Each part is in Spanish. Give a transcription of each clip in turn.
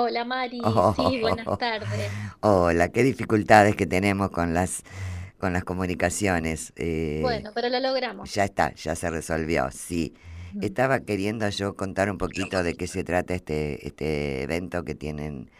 Hola Mari, Oh, sí, buenas tardes. hola, qué dificultades que tenemos con las, con las comunicaciones. Eh, Bueno, pero lo logramos. ya está, ya se resolvió, sí. Estaba queriendo yo contar un poquito de qué se trata este, este evento que tienen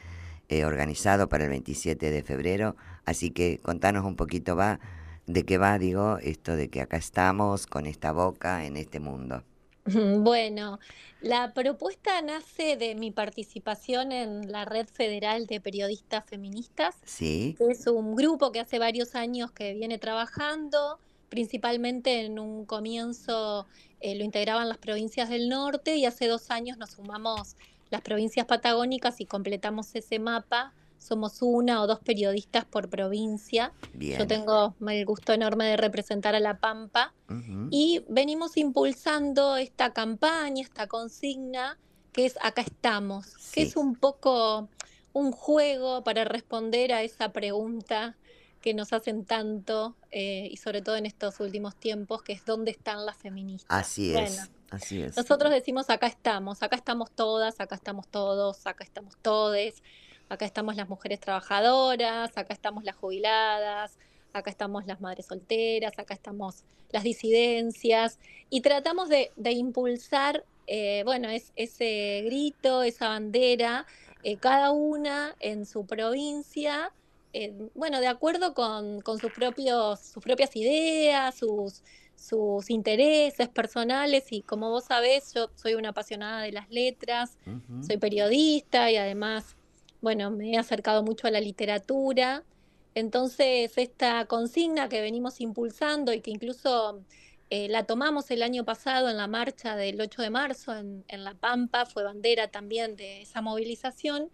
eh, organizado para el 27 de febrero, así que contanos un poquito va de qué va, digo, esto de que acá estamos con esta boca en este mundo. Bueno, la propuesta nace de mi participación en la Red Federal de Periodistas Feministas, ¿Sí? que es un grupo que hace varios años que viene trabajando, principalmente en un comienzo eh, lo integraban las provincias del norte y hace dos años nos sumamos las provincias patagónicas y completamos ese mapa. Somos una o dos periodistas por provincia. Yo tengo el gusto enorme de representar a La Pampa y venimos impulsando esta campaña, esta consigna, que es Acá estamos, que es un poco un juego para responder a esa pregunta que nos hacen tanto, eh, y sobre todo en estos últimos tiempos, que es ¿dónde están las feministas? así Bueno, es, así es. nosotros decimos acá estamos, acá estamos todas, acá estamos todos, acá estamos todes, acá estamos las mujeres trabajadoras, acá estamos las jubiladas, acá estamos las madres solteras, acá estamos las disidencias. Y tratamos de, de impulsar, eh, bueno, es, ese grito, esa bandera, eh, cada una en su provincia, eh, bueno, de acuerdo con, con sus propios, sus propias ideas, sus, sus intereses personales. Y como vos sabés, yo soy una apasionada de las letras, soy periodista y además, bueno, me he acercado mucho a la literatura. Entonces, esta consigna que venimos impulsando y que incluso eh, la tomamos el año pasado en la marcha del 8 de marzo en, en La Pampa, fue bandera también de esa movilización.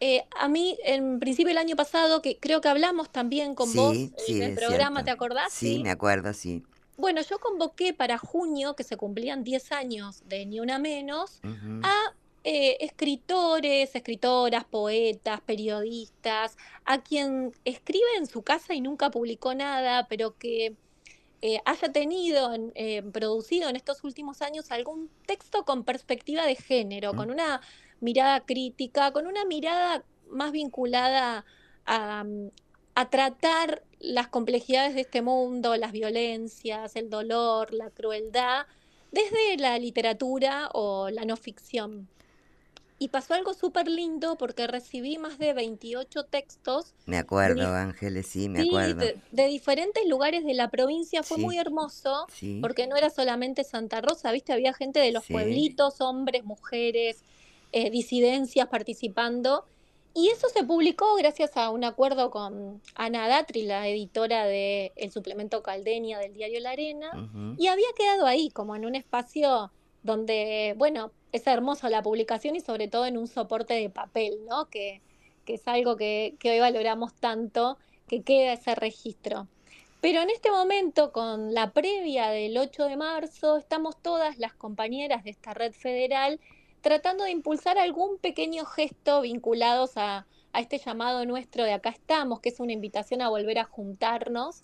Eh, a mí, en principio el año pasado, que creo que hablamos también con vos Sí, en el programa, ¿te acordás? Sí, Sí. me acuerdo, sí. Bueno, yo convoqué para junio, que se cumplían 10 años de Ni Una Menos, a eh, escritores, escritoras, poetas, periodistas, a quien escribe en su casa y nunca publicó nada, pero que eh, haya tenido, en- eh, producido en estos últimos años algún texto con perspectiva de género, mm, con una mirada crítica, con una mirada más vinculada a, mm, a tratar las complejidades de este mundo, las violencias, el dolor, la crueldad, desde la literatura o la no ficción. Y pasó algo súper lindo porque recibí más de 28 textos Me de, acuerdo, Ángeles, sí, me acuerdo. de, de diferentes lugares de la provincia. Fue muy hermoso sí, porque no era solamente Santa Rosa, ¿viste? Había gente de los sí, pueblitos, hombres, mujeres, eh, disidencias participando. Y eso se publicó gracias a un acuerdo con Ana Datri, la editora de El Suplemento Caldeña del diario La Arena, y había quedado ahí, como en un espacio donde, bueno, es hermoso la publicación y sobre todo en un soporte de papel, ¿no? Que, que es algo que, que hoy valoramos tanto, que queda ese registro. Pero en este momento, con la previa del 8 de marzo, estamos todas las compañeras de esta red federal tratando de impulsar algún pequeño gesto vinculados a, a este llamado nuestro de acá estamos, que es una invitación a volver a juntarnos.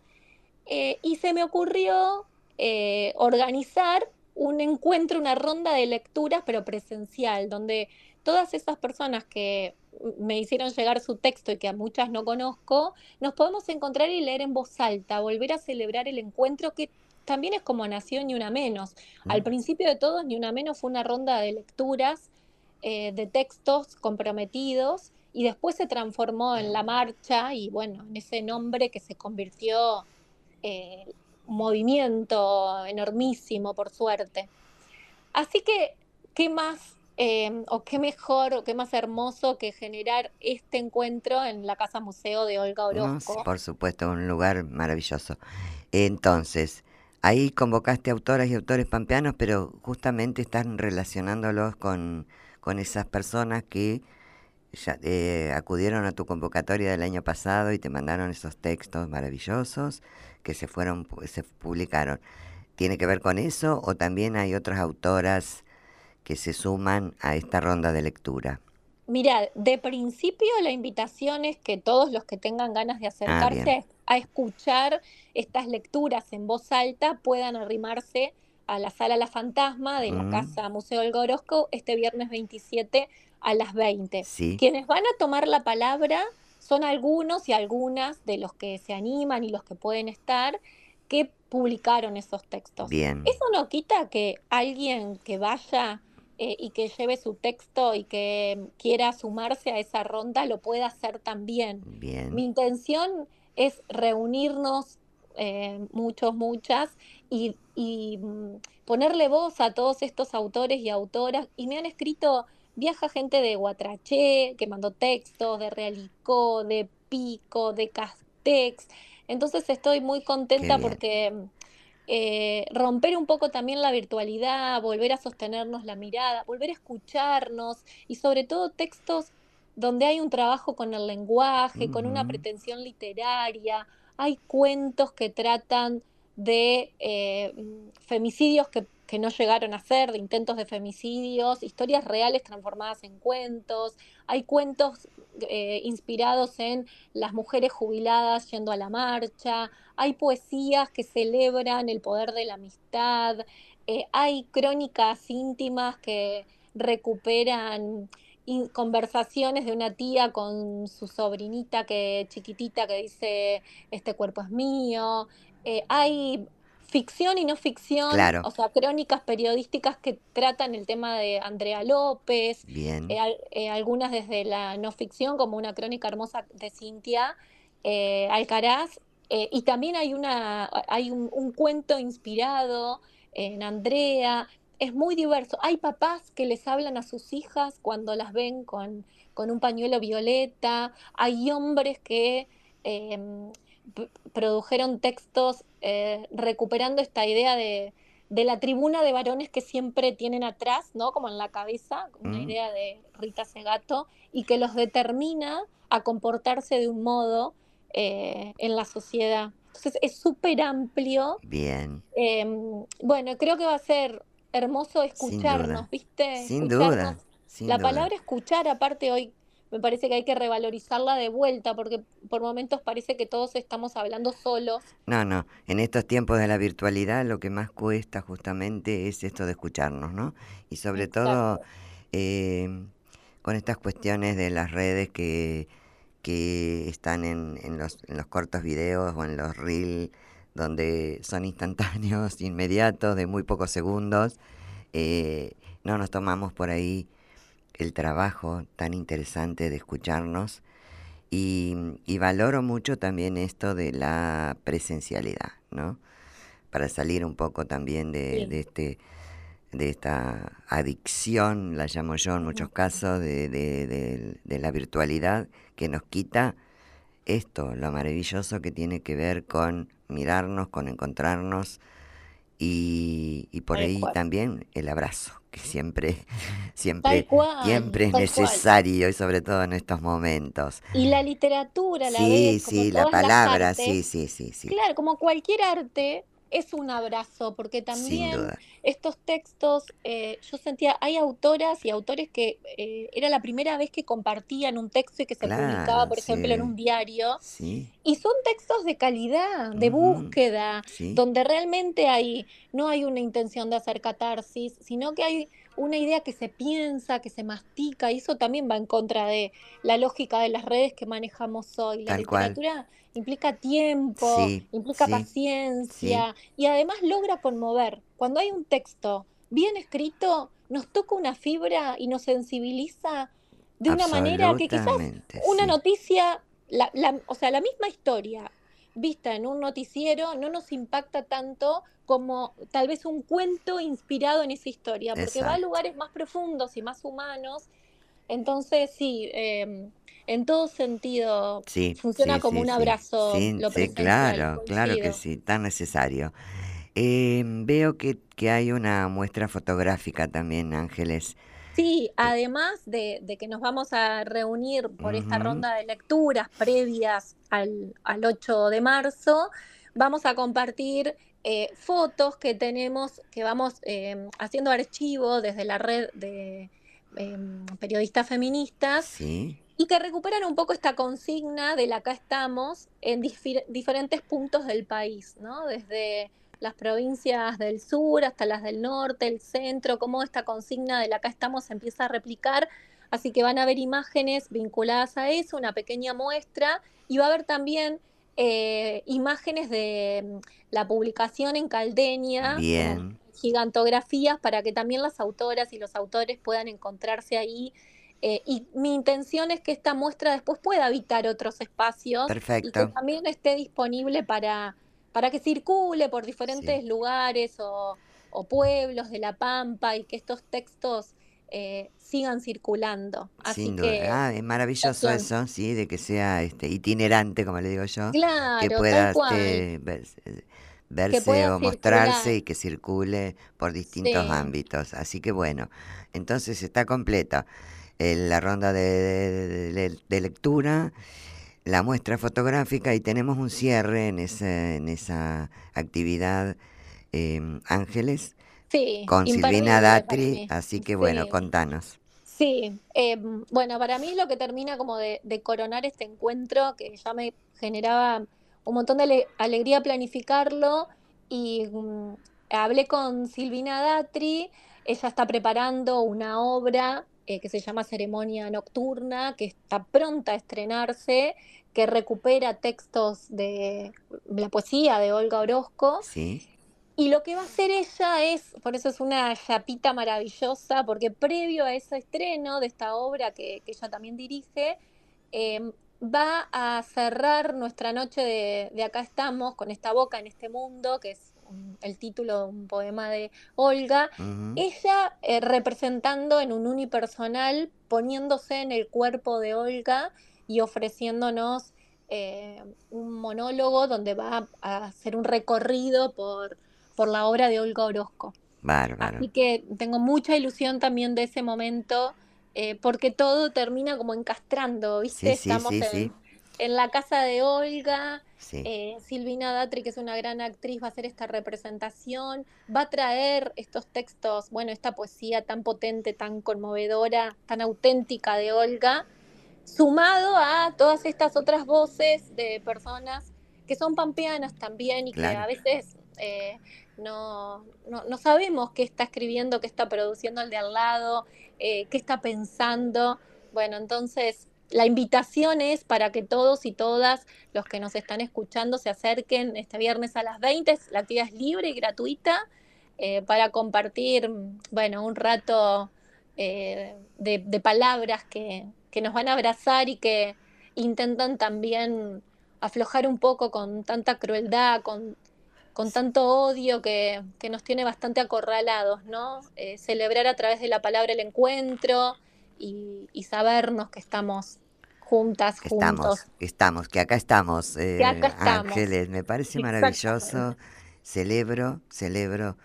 Eh, y se me ocurrió eh, organizar un encuentro, una ronda de lecturas, pero presencial, donde todas esas personas que me hicieron llegar su texto y que a muchas no conozco, nos podemos encontrar y leer en voz alta, volver a celebrar el encuentro que también es como nació Ni Una Menos. Al principio de todo, Ni Una Menos fue una ronda de lecturas eh, de textos comprometidos y después se transformó en la marcha y bueno, en ese nombre que se convirtió eh, movimiento enormísimo, por suerte. Así que, ¿qué más eh, o qué mejor o qué más hermoso que generar este encuentro en la Casa Museo de Olga no, sí, Orozco? por supuesto, un lugar maravilloso. Entonces, ahí convocaste autoras y autores pampeanos, pero justamente están relacionándolos con, con esas personas que ya, eh, acudieron a tu convocatoria del año pasado y te mandaron esos textos maravillosos que se fueron, se publicaron. ¿Tiene que ver con eso o también hay otras autoras que se suman a esta ronda de lectura? Mira, de principio la invitación es que todos los que tengan ganas de Ah, acercarse a escuchar estas lecturas en voz alta puedan arrimarse a la sala La Fantasma de la Mm, Casa Museo Orozco este viernes 27 a las 20. Sí, Quienes van a tomar la palabra son algunos y algunas de los que se animan y los que pueden estar que publicaron esos textos. bien, Eso no quita que alguien que vaya eh, y que lleve su texto y que quiera sumarse a esa ronda lo pueda hacer también. Mi bien, intención es reunirnos eh, muchos, muchas y, y, mm, ponerle voz a todos estos autores y autoras. Y me han escrito, viaja gente de Guatraché, que mandó textos, de Realicó, de Pico, de Castex. Entonces estoy muy contenta porque eh, romper un poco también la virtualidad, volver a sostenernos la mirada, volver a escucharnos y sobre todo textos donde hay un trabajo con el lenguaje, con una pretensión literaria, hay cuentos que tratan de eh, mm, femicidios que, que no llegaron a ser, de intentos de femicidios, historias reales transformadas en cuentos, hay cuentos eh, inspirados en las mujeres jubiladas yendo a la marcha, hay poesías que celebran el poder de la amistad, eh, hay crónicas íntimas que recuperan conversaciones de una tía con su sobrinita que chiquitita que dice este cuerpo es mío. Eh, hay ficción y no ficción, claro, o sea, crónicas periodísticas que tratan el tema de Andrea López, eh, bien, al- eh, algunas desde la no ficción, como una crónica hermosa de Cintia eh, Alcaraz, eh, y también hay una, hay un, un cuento inspirado en Andrea. Es muy diverso. Hay papás que les hablan a sus hijas cuando las ven con, con un pañuelo violeta. Hay hombres que em, produjeron textos eh, recuperando esta idea de, de la tribuna de varones que siempre tienen atrás, ¿no? Como en la cabeza, una mm, idea de Rita Segato, y que los determina a comportarse de un modo eh, en la sociedad. Entonces es súper amplio. bien, Em, bueno, creo que va a ser hermoso sin escucharnos, ¿viste? sin Escucharnos. duda, sin La duda. palabra escuchar, aparte, hoy me parece que hay que revalorizarla de vuelta, porque por momentos parece que todos estamos hablando solos. No, no, en estos tiempos de la virtualidad lo que más cuesta justamente es esto de escucharnos, ¿no? Y sobre todo eh, con estas cuestiones de las redes que, que están en, en los, en los cortos videos o en los reels, donde son instantáneos, inmediatos, de muy pocos segundos, eh, no nos tomamos por ahí el trabajo tan interesante de escucharnos y, y valoro mucho también esto de la presencialidad, ¿no? Para salir un poco también de, Sí. de este, de esta adicción, la llamo yo en muchos casos, de, de- de- de la virtualidad que nos quita esto, lo maravilloso que tiene que ver con mirarnos, con encontrarnos y, y por Tal ahí cual. también el abrazo, que siempre, siempre, cual, siempre es cual. necesario y sobre todo en estos momentos. Y la literatura, la Sí, vez, como sí, la palabra, sí, sí, sí, sí, claro, como cualquier arte, es un abrazo, porque también estos textos, eh, yo sentía, hay autoras y autores que eh, era la primera vez que compartían un texto y que se publicaba, por ejemplo, en un diario, sí, y son textos de calidad, de búsqueda, sí, donde realmente hay, no hay una intención de hacer catarsis, sino que hay una idea que se piensa, que se mastica, y eso también va en contra de la lógica de las redes que manejamos hoy. La tal cual. Implica tiempo, Sí, implica sí, sí, paciencia y además logra conmover. Cuando hay un texto bien escrito, nos toca una fibra y nos sensibiliza de una manera que quizás una noticia, la, la- o sea, la misma historia vista en un noticiero no nos impacta tanto como tal vez un cuento inspirado en esa historia, porque va a lugares más profundos y más humanos. Entonces, sí, eh, en todo sentido Sí, funciona sí, como sí, un abrazo sí, lo sí, claro, claro que sí, tan necesario. Eh, veo que, que hay una muestra fotográfica también, Ángeles. Sí, Eh, además de, de que nos vamos a reunir por esta ronda de lecturas previas al, al 8 de marzo, vamos a compartir eh, fotos que tenemos, que vamos eh, haciendo archivo desde la red de em, periodistas feministas sí, y que recuperan un poco esta consigna del acá estamos en difer- diferentes puntos del país, ¿no? Desde las provincias del sur hasta las del norte, el centro, cómo esta consigna del acá estamos se empieza a replicar Así que van a haber imágenes vinculadas a eso, una pequeña muestra, y va a haber también eh, imágenes de mm, la publicación en Caldeña, gigantografías, para que también las autoras y los autores puedan encontrarse ahí. Eh, y mi intención es que esta muestra después pueda habitar otros espacios Perfecto. y que también esté disponible para, para que circule por diferentes lugares o, o pueblos de La Pampa y que estos textos eh, sigan circulando. Así Sin que, Ah, es maravilloso eso, sí, de que sea este itinerante, como le digo yo, claro, que pueda este, verse, o mostrarse y que circule por distintos ámbitos. Así que bueno, entonces está completa eh, la ronda de, lectura, la muestra fotográfica y tenemos un cierre en esa, en esa actividad em, Ángeles con Silvina Datri, así que bueno, contanos. Sí, em, bueno, para mí lo que termina como de, coronar este encuentro, que ya me generaba un montón de alegría planificarlo, y mm, hablé con Silvina Datri, ella está preparando una obra eh, que se llama Ceremonia Nocturna, que está pronta a estrenarse, que recupera textos de la poesía de Olga Orozco. Sí. Y lo que va a hacer ella es, por eso es una chapita maravillosa, porque previo a ese estreno de esta obra que, ella también dirige, em, va a cerrar nuestra noche de, Acá estamos, con esta boca en este mundo, que es el título de un poema de Olga, ella eh, representando en un unipersonal, poniéndose en el cuerpo de Olga y ofreciéndonos eh, un monólogo donde va a hacer un recorrido por por la obra de Olga Orozco. Bárbaro. Así que tengo mucha ilusión también de ese momento, eh, porque todo termina como encastrando, ¿viste? Estamos en, en, la casa de Olga, eh, Silvina Datri, que es una gran actriz, va a hacer esta representación, va a traer estos textos, bueno, esta poesía tan potente, tan conmovedora, tan auténtica de Olga, sumado a todas estas otras voces de personas que son pampeanas también y que a veces eh, no, no, sabemos qué está escribiendo, qué está produciendo el de al lado, eh, qué está pensando. Bueno, entonces la invitación es para que todos y todas los que nos están escuchando se acerquen este viernes a las 20. La actividad es libre y gratuita eh, para compartir, bueno, un rato eh, de, palabras que, que nos van a abrazar y que intentan también aflojar un poco con tanta crueldad, con con tanto odio que, nos tiene bastante acorralados, ¿no? Eh, celebrar a través de la palabra el encuentro y, sabernos que estamos juntas, juntos. Estamos, estamos, que acá estamos, eh, Ángeles, me parece maravilloso. Celebro, celebro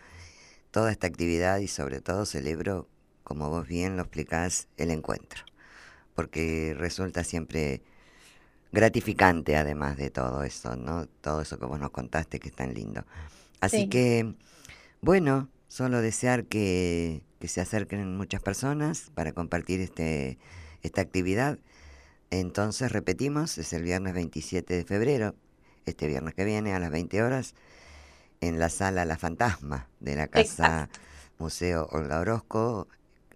toda esta actividad y sobre todo celebro, como vos bien lo explicás, el encuentro, porque resulta siempre gratificante además de todo eso, ¿no? Todo eso que vos nos contaste que es tan lindo. Así que, bueno, solo desear que, se acerquen muchas personas para compartir este, esta actividad. Entonces, repetimos, es el viernes 27 de febrero, este viernes que viene a las 20 horas, en la sala La Fantasma de la Casa Museo Olga Orozco,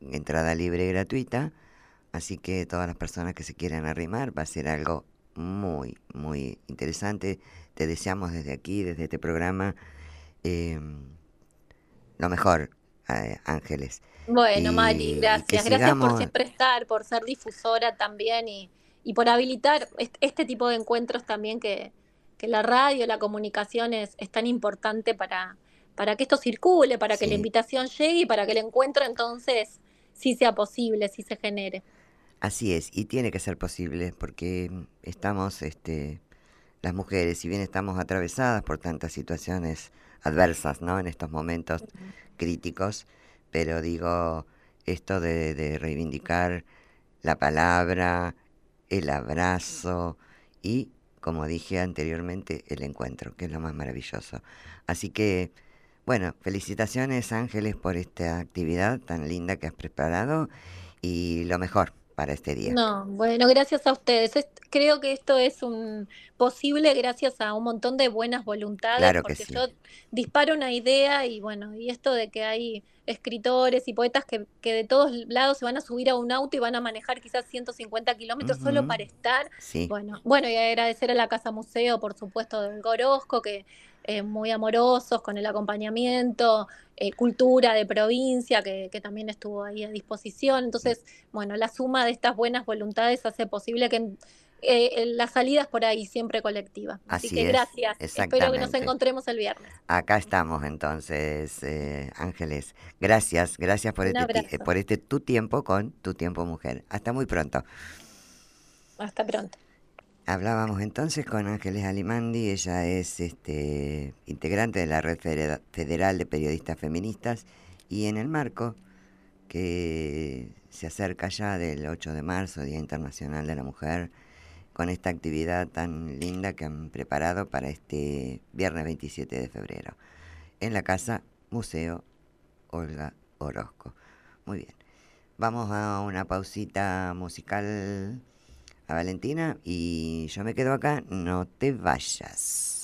entrada libre y gratuita. Así que todas las personas que se quieran arrimar va a ser algo muy, muy interesante. Te deseamos desde aquí, desde este programa, em, lo mejor, eh, Ángeles. Bueno, Mari, gracias. Gracias por siempre estar, por ser difusora también y, y por habilitar este tipo de encuentros también que, que la radio, la comunicación es, es tan importante para, para que esto circule, para que la invitación llegue y para que el encuentro entonces sí sea posible, sí se genere. Así es, y tiene que ser posible porque estamos, este, las mujeres, si bien estamos atravesadas por tantas situaciones adversas, ¿no? En estos momentos críticos, pero digo, esto de, de reivindicar la palabra, el abrazo y, como dije anteriormente, el encuentro, que es lo más maravilloso. Así que, bueno, felicitaciones Ángeles por esta actividad tan linda que has preparado y lo mejor para este día. No, bueno, gracias a ustedes. creo que esto es un posible gracias a un montón de buenas voluntades, porque yo disparo una idea y bueno, y esto de que hay escritores y poetas que, que, de todos lados se van a subir a un auto y van a manejar quizás 150 kilómetros solo para estar. Bueno, bueno, y agradecer a la Casa Museo, por supuesto, del Gorosco, que eh, muy amorosos con el acompañamiento, eh, cultura de provincia, que, también estuvo ahí a disposición. Entonces, bueno, la suma de estas buenas voluntades hace posible que eh, la salida es por ahí siempre colectiva. Así, que gracias. Espero que nos encontremos el viernes. Acá estamos entonces, Ángeles. Gracias, gracias por este, por este tu tiempo con tu tiempo mujer. Hasta muy pronto. Hasta pronto. Hablábamos entonces con Ángeles Alimandi, ella es este, integrante de la Red Federal de Periodistas Feministas y en el marco que se acerca ya del 8 de marzo, Día Internacional de la Mujer, con esta actividad tan linda que han preparado para este viernes 27 de febrero, en la Casa Museo Olga Orozco. Muy bien, vamos a una pausita musical a Valentina y yo me quedo acá, no te vayas.